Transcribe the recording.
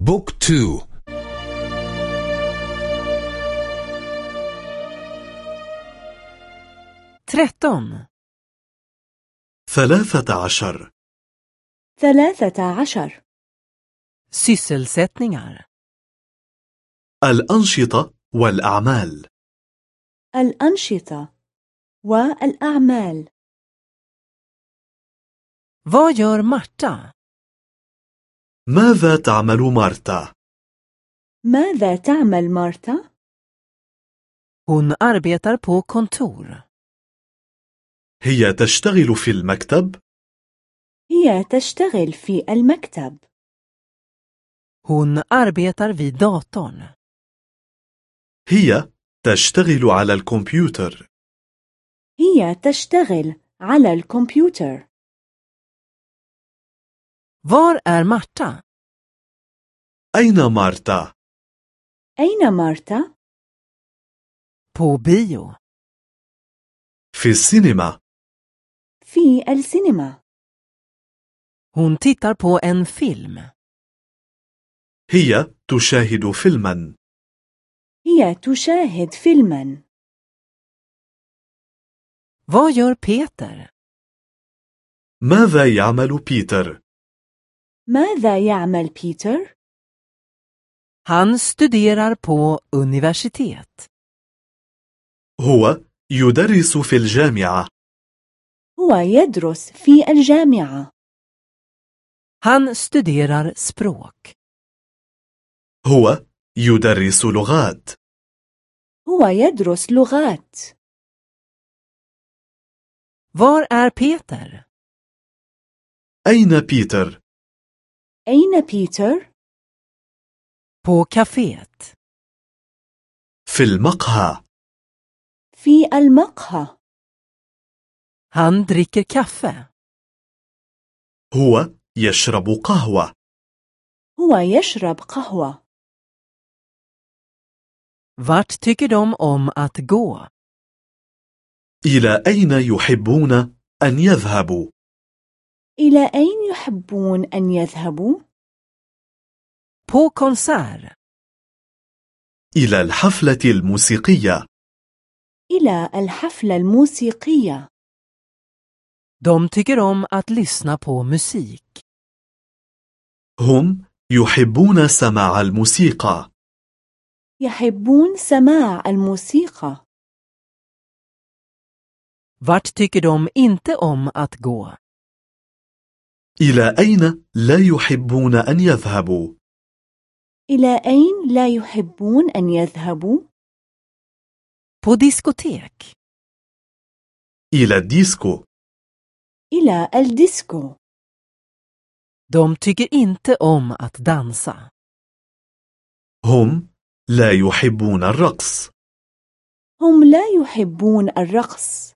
بوك تو. tretton, ثلاثة عشر. ثلاثة عشر. sysselsättningar, الأنشطة والأعمال. الأنشطة والأعمال. Vad gör Marta? ماذا تعمل مارتا؟ ماذا تعمل مارتا؟ Hon arbetar på kontor. هي تشتغل في المكتب هي تشتغل في المكتب Hon arbetar vid datorn. هي تشتغل على الكمبيوتر هي تشتغل على الكمبيوتر Var är Marta? أين مارتا؟ أين مارتا؟ På bio. في السينما في السينما Hon tittar på en film. هي تشاهد فيلما هي تشاهد فيلما Vad gör Peter? ماذا يعمل بيتر؟ ماذا يعمل بيتر؟ Han studerar på universitet. هو يدرس في الجامعة هو يدرس في الجامعة Han studerar språk. هو يدرس لغات هو يدرس لغات Var är Peter? أين بيتر؟ أين بيتر؟ På kaféet. في المقهى في المقهى Han dricker kaffe. هو يشرب قهوة هو يشرب قهوة Vart tycker de om att gå? إلى أين يحبون أن يذهبوا؟ إلى أين يحبون أن يذهبوا؟ På konsert. إلى الحفلة الموسيقية إلى الحفلة الموسيقية De tycker om att lyssna på musik. هم يحبون سماع الموسيقى يحبون سماع الموسيقى Vart tycker de inte om att gå? إلى أين لا يحبون أن يذهبوا؟ إلى أين لا يحبون أن يذهبوا؟ På diskotek. إلى الديسكو إلى الديسكو De tycker inte om att dansa. هم لا يحبون الرقص هم لا يحبون الرقص